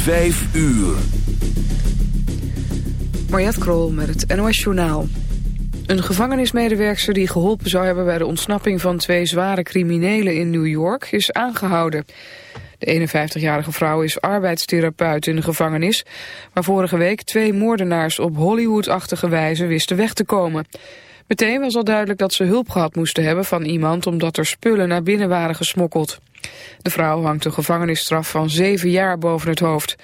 Vijf uur. Mariette Krol met het NOS Journaal. Een gevangenismedewerkster die geholpen zou hebben bij de ontsnapping van twee zware criminelen in New York is aangehouden. De 51-jarige vrouw is arbeidstherapeut in de gevangenis, waar vorige week twee moordenaars op Hollywood-achtige wijze wisten weg te komen. Meteen was al duidelijk dat ze hulp gehad moesten hebben van iemand omdat er spullen naar binnen waren gesmokkeld. De vrouw hangt een gevangenisstraf van zeven jaar boven het hoofd.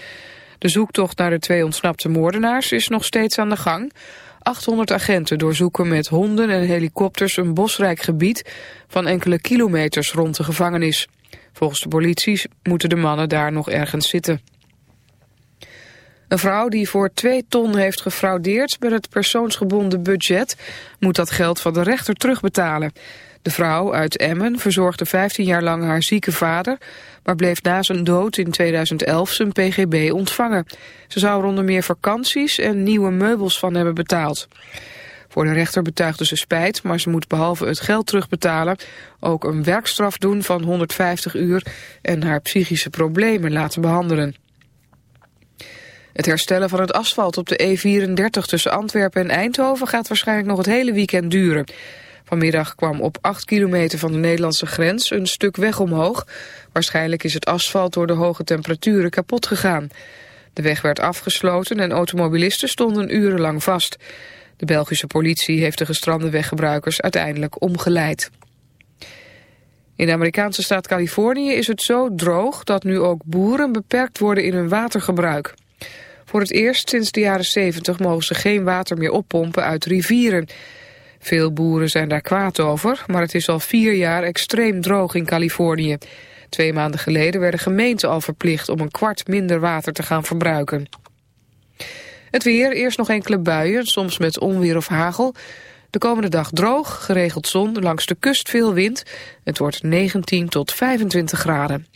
De zoektocht naar de twee ontsnapte moordenaars is nog steeds aan de gang. 800 agenten doorzoeken met honden en helikopters een bosrijk gebied van enkele kilometers rond de gevangenis. Volgens de politie moeten de mannen daar nog ergens zitten. Een vrouw die voor 2 ton heeft gefraudeerd met het persoonsgebonden budget... moet dat geld van de rechter terugbetalen. De vrouw uit Emmen verzorgde 15 jaar lang haar zieke vader... maar bleef na zijn dood in 2011 zijn pgb ontvangen. Ze zou er onder meer vakanties en nieuwe meubels van hebben betaald. Voor de rechter betuigde ze spijt, maar ze moet behalve het geld terugbetalen... ook een werkstraf doen van 150 uur en haar psychische problemen laten behandelen. Het herstellen van het asfalt op de E34 tussen Antwerpen en Eindhoven gaat waarschijnlijk nog het hele weekend duren. Vanmiddag kwam op 8 kilometer van de Nederlandse grens een stuk weg omhoog. Waarschijnlijk is het asfalt door de hoge temperaturen kapot gegaan. De weg werd afgesloten en automobilisten stonden urenlang vast. De Belgische politie heeft de gestrande weggebruikers uiteindelijk omgeleid. In de Amerikaanse staat Californië is het zo droog dat nu ook boeren beperkt worden in hun watergebruik. Voor het eerst sinds de jaren 70 mogen ze geen water meer oppompen uit rivieren. Veel boeren zijn daar kwaad over, maar het is al vier jaar extreem droog in Californië. Twee maanden geleden werden gemeenten al verplicht om een kwart minder water te gaan verbruiken. Het weer, eerst nog enkele buien, soms met onweer of hagel. De komende dag droog, geregeld zon, langs de kust veel wind. Het wordt 19 tot 25 graden.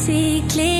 see clear.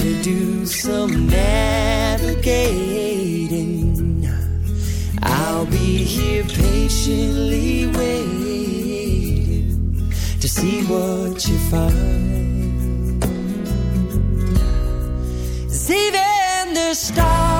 to do some navigating. I'll be here patiently waiting to see what you find. Even the stars,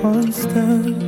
constant.